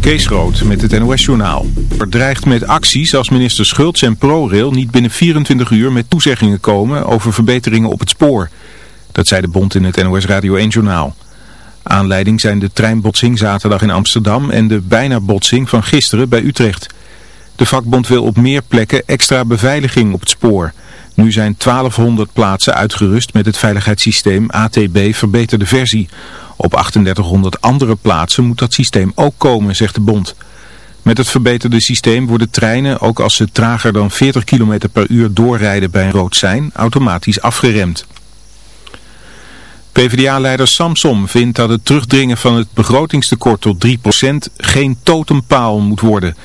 Kees Rood met het NOS-journaal. Er dreigt met acties als minister Schultz en ProRail niet binnen 24 uur met toezeggingen komen over verbeteringen op het spoor. Dat zei de bond in het NOS Radio 1-journaal. Aanleiding zijn de treinbotsing zaterdag in Amsterdam en de bijna botsing van gisteren bij Utrecht. De vakbond wil op meer plekken extra beveiliging op het spoor. Nu zijn 1200 plaatsen uitgerust met het veiligheidssysteem ATB verbeterde versie. Op 3800 andere plaatsen moet dat systeem ook komen, zegt de bond. Met het verbeterde systeem worden treinen, ook als ze trager dan 40 km per uur doorrijden bij een rood sein, automatisch afgeremd. PvdA-leider Samsom vindt dat het terugdringen van het begrotingstekort tot 3% geen totempaal moet worden.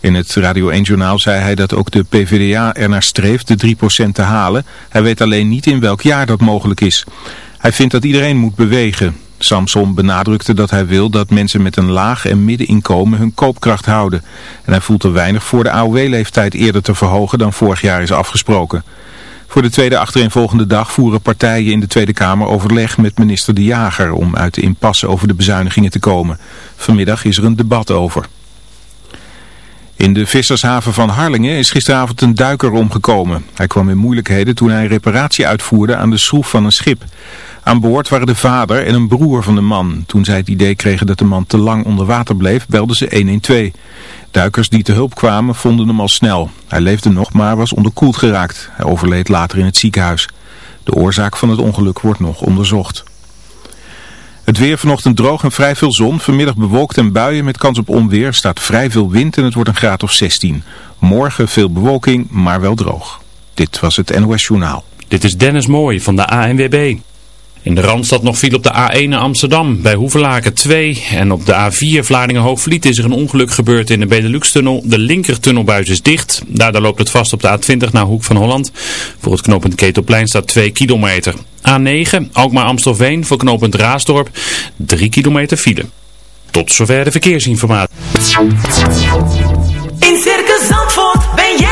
In het Radio 1-journaal zei hij dat ook de PvdA ernaar streeft de 3% te halen. Hij weet alleen niet in welk jaar dat mogelijk is. Hij vindt dat iedereen moet bewegen. Samson benadrukte dat hij wil dat mensen met een laag en middeninkomen hun koopkracht houden. En hij voelt er weinig voor de AOW-leeftijd eerder te verhogen dan vorig jaar is afgesproken. Voor de tweede achtereenvolgende dag voeren partijen in de Tweede Kamer overleg met minister De Jager om uit de impasse over de bezuinigingen te komen. Vanmiddag is er een debat over. In de vissershaven van Harlingen is gisteravond een duiker omgekomen. Hij kwam in moeilijkheden toen hij reparatie uitvoerde aan de schroef van een schip. Aan boord waren de vader en een broer van de man. Toen zij het idee kregen dat de man te lang onder water bleef, belden ze 112. Duikers die te hulp kwamen vonden hem al snel. Hij leefde nog, maar was onderkoeld geraakt. Hij overleed later in het ziekenhuis. De oorzaak van het ongeluk wordt nog onderzocht. Het weer vanochtend droog en vrij veel zon. Vanmiddag bewolkt en buien met kans op onweer. staat vrij veel wind en het wordt een graad of 16. Morgen veel bewolking, maar wel droog. Dit was het NOS Journaal. Dit is Dennis Mooij van de ANWB. In de Randstad nog viel op de A1 naar Amsterdam, bij Hoevelaken 2. En op de A4 Vlaardingen-Hoogvliet is er een ongeluk gebeurd in de Benelux-tunnel. De linkertunnelbuis is dicht. Daardoor loopt het vast op de A20 naar Hoek van Holland. Voor het knooppunt Ketelplein staat 2 kilometer. A9 Alkmaar-Amstelveen voor knooppunt Raasdorp 3 kilometer file. Tot zover de verkeersinformatie. In Circus Zandvoort ben jij.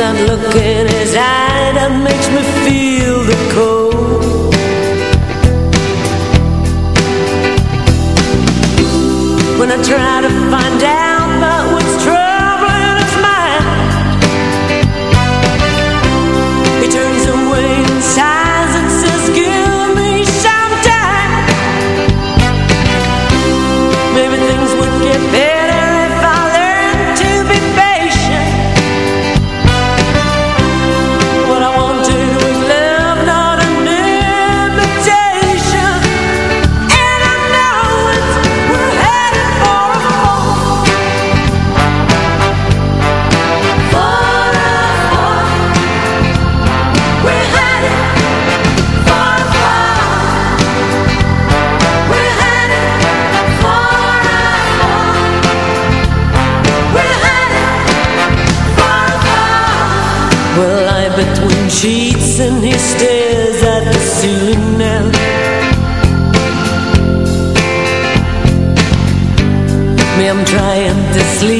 There's that look in trying to sleep,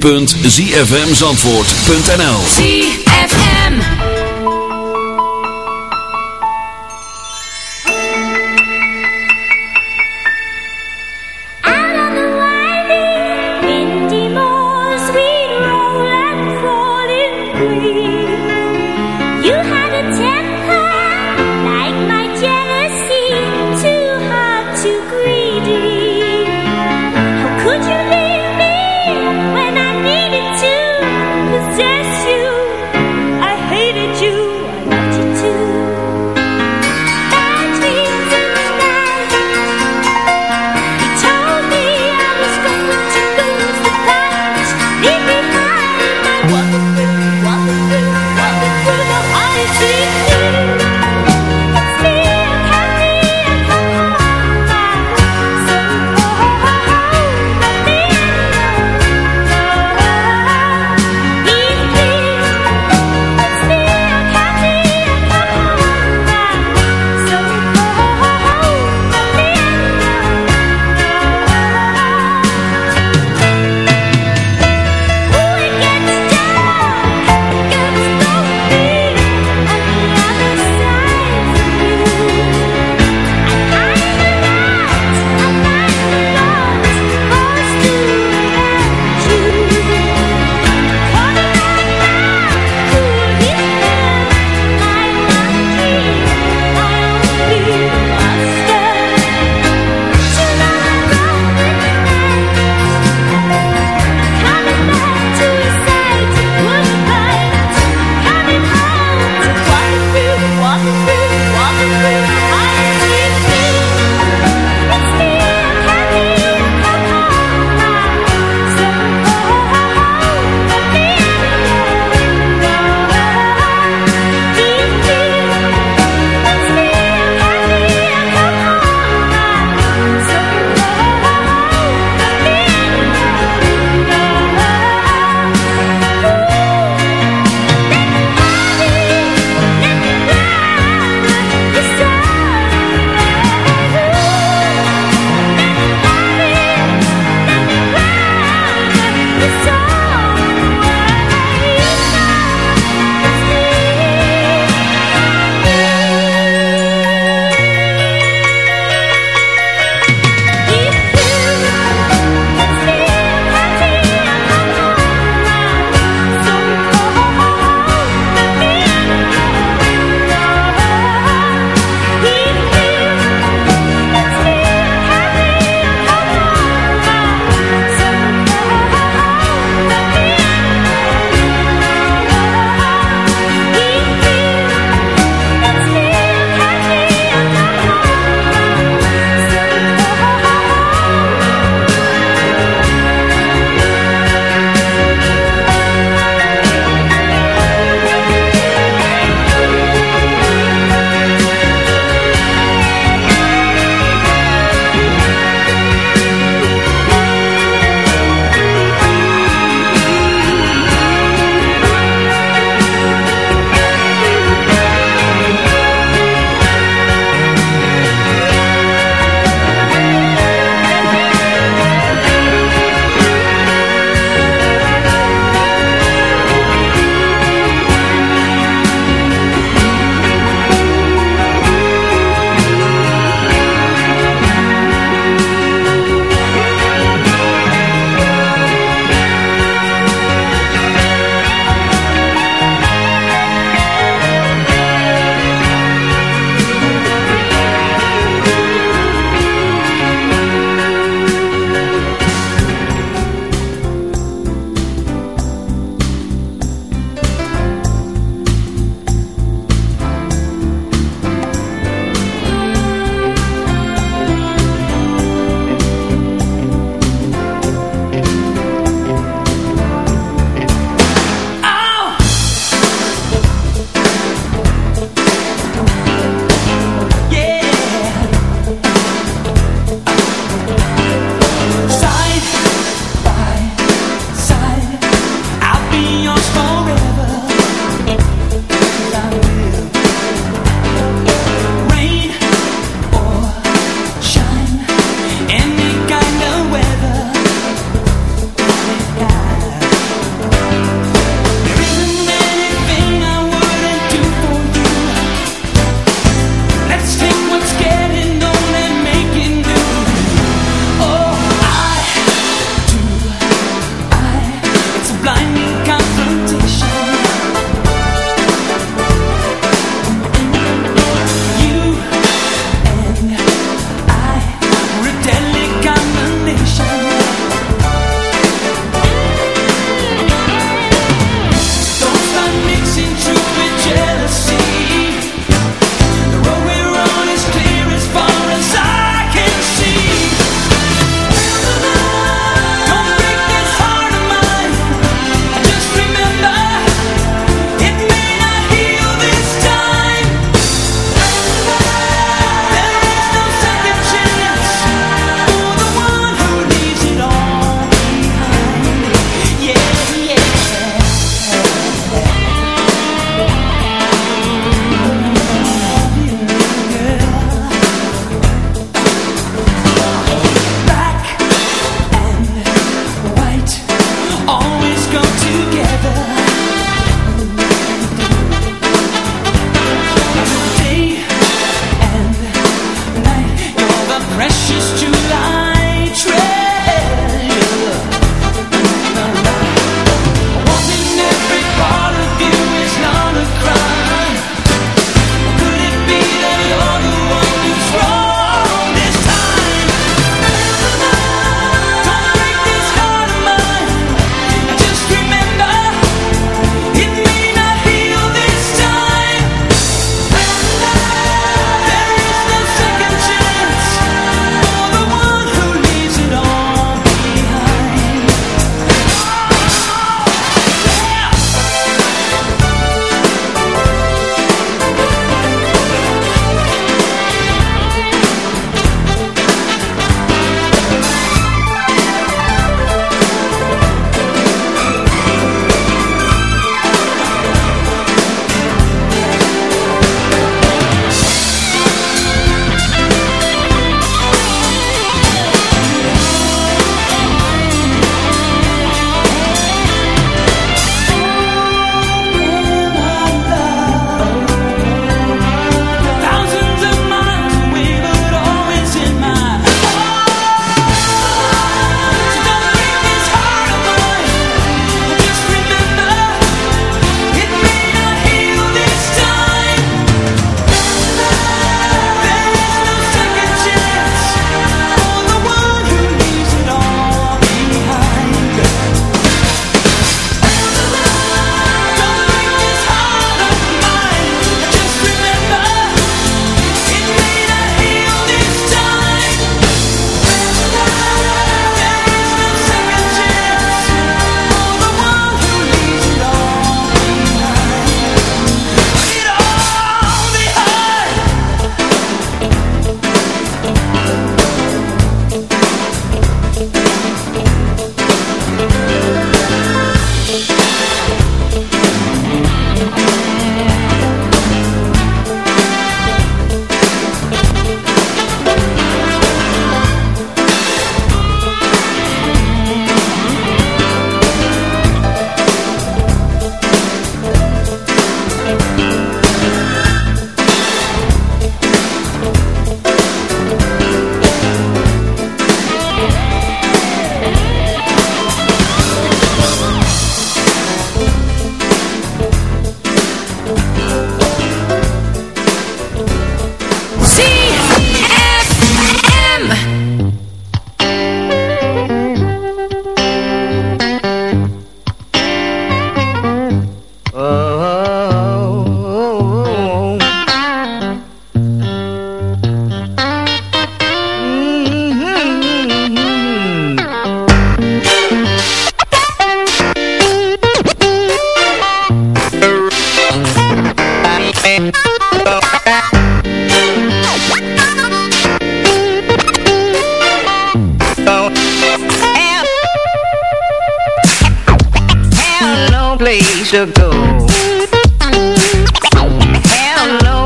www.zfmzandvoort.nl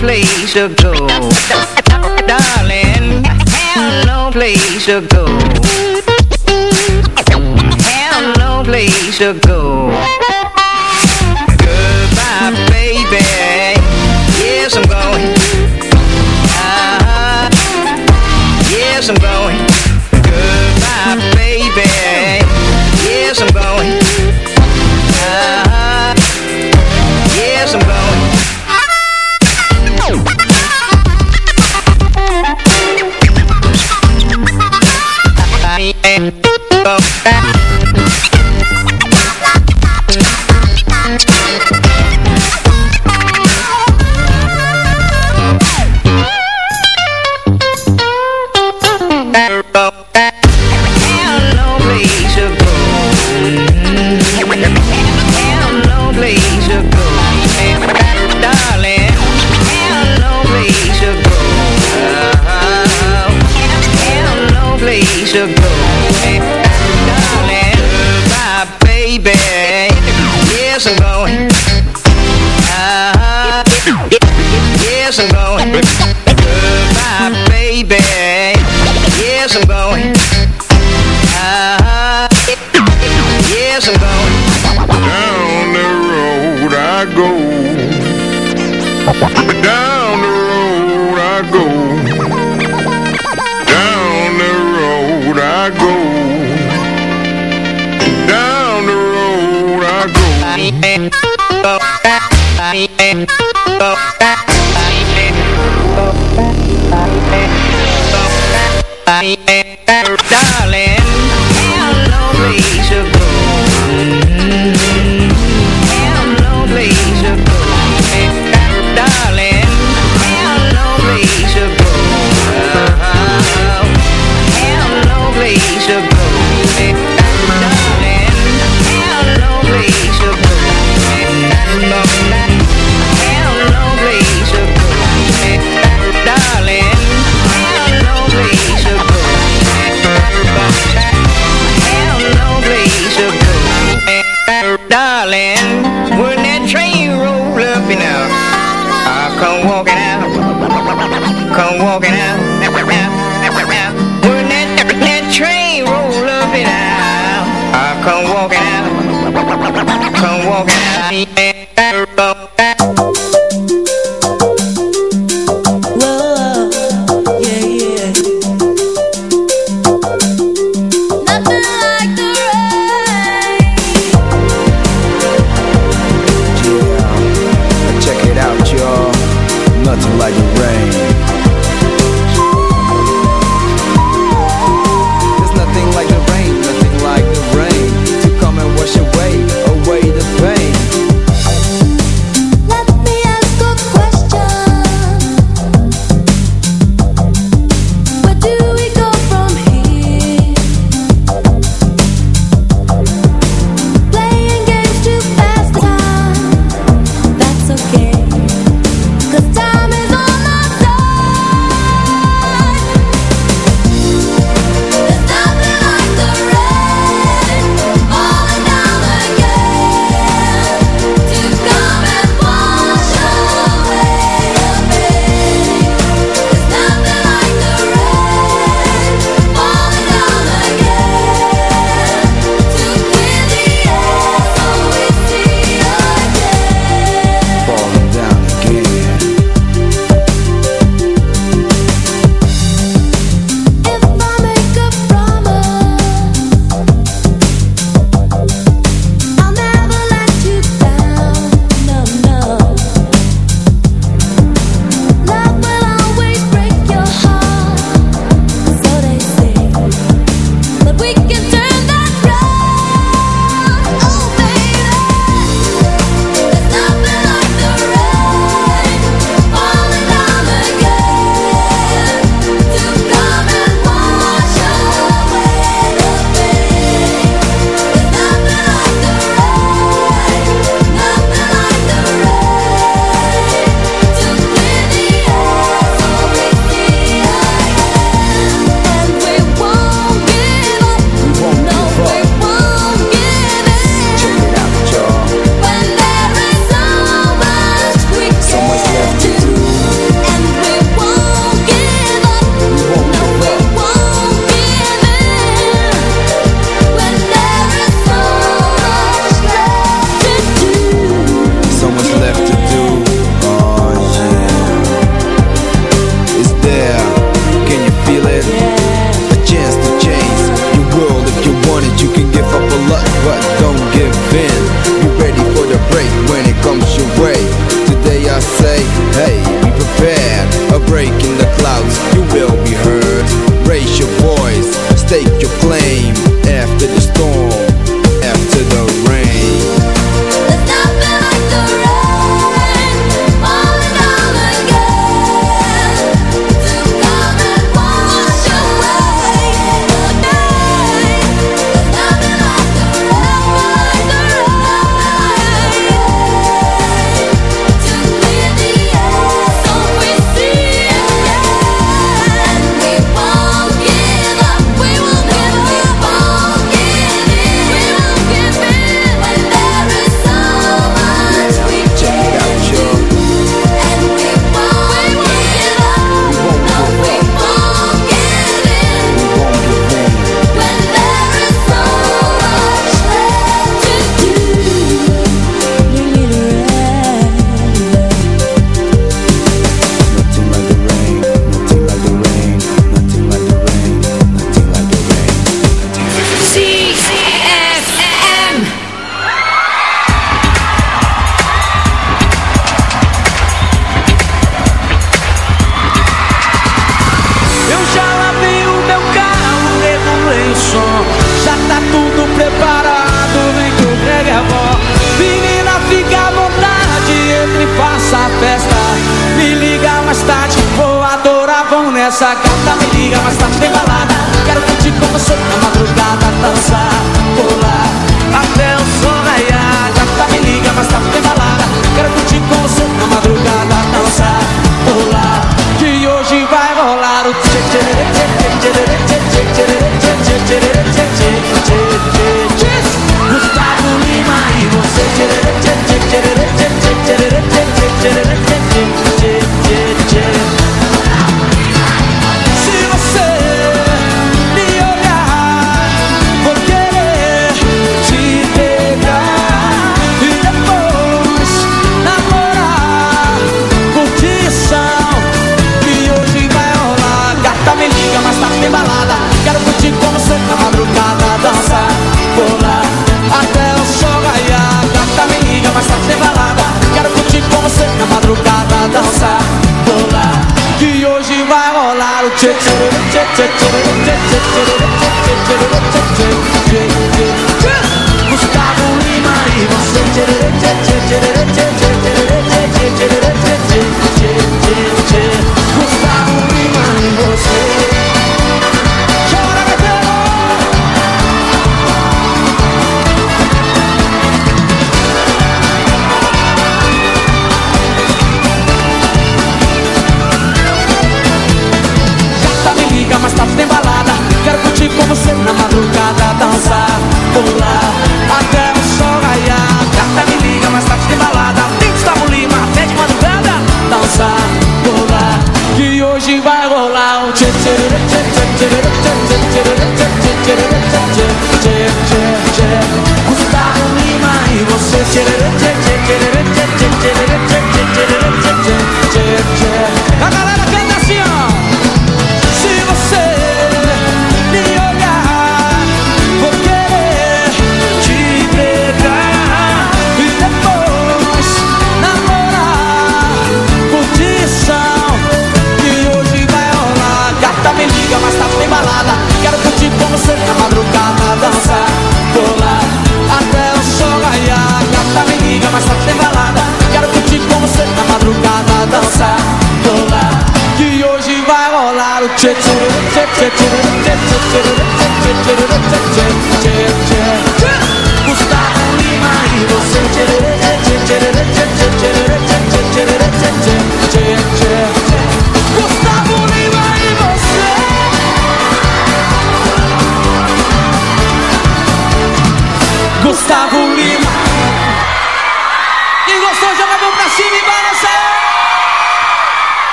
place to go. Darling, Hello no place to go. Hello no place to go. Goodbye, baby. Yes, I'm going. Ah, yes, I'm going.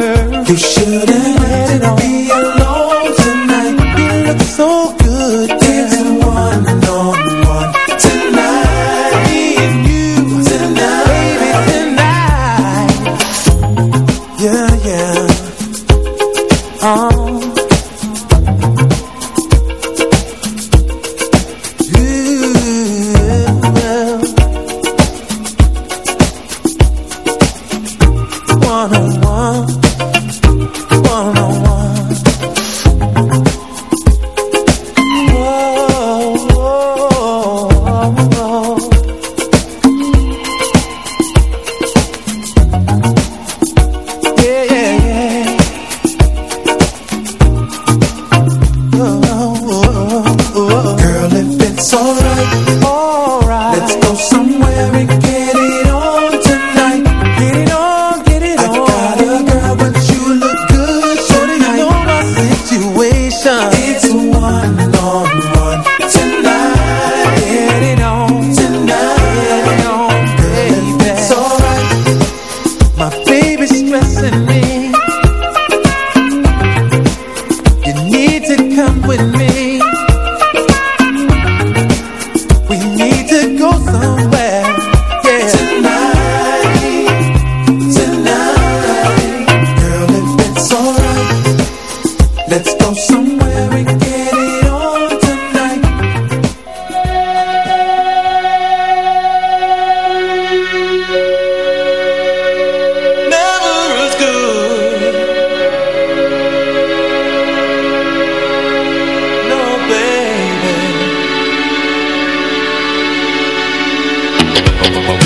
world. You shouldn't let it be alone tonight. You look so whoa, whoa.